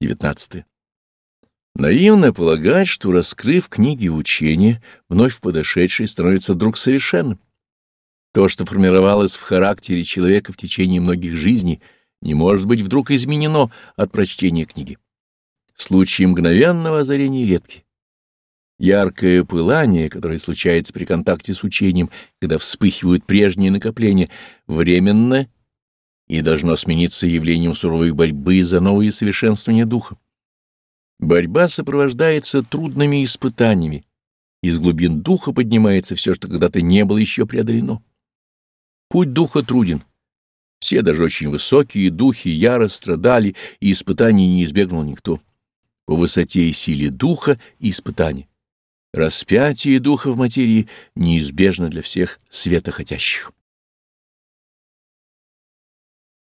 19. Наивно полагать, что, раскрыв книги учения, вновь подошедший становится вдруг совершенным. То, что формировалось в характере человека в течение многих жизней, не может быть вдруг изменено от прочтения книги. Случаи мгновенного озарения редки. Яркое пылание, которое случается при контакте с учением, когда вспыхивают прежние накопления, временно и должно смениться явлением суровой борьбы за новые совершенствования духа. Борьба сопровождается трудными испытаниями, из глубин духа поднимается все, что когда-то не было еще преодолено. Путь духа труден. Все, даже очень высокие духи, яро страдали, и испытаний не избегнул никто. По высоте и силе духа и испытания. Распятие духа в материи неизбежно для всех светохотящих.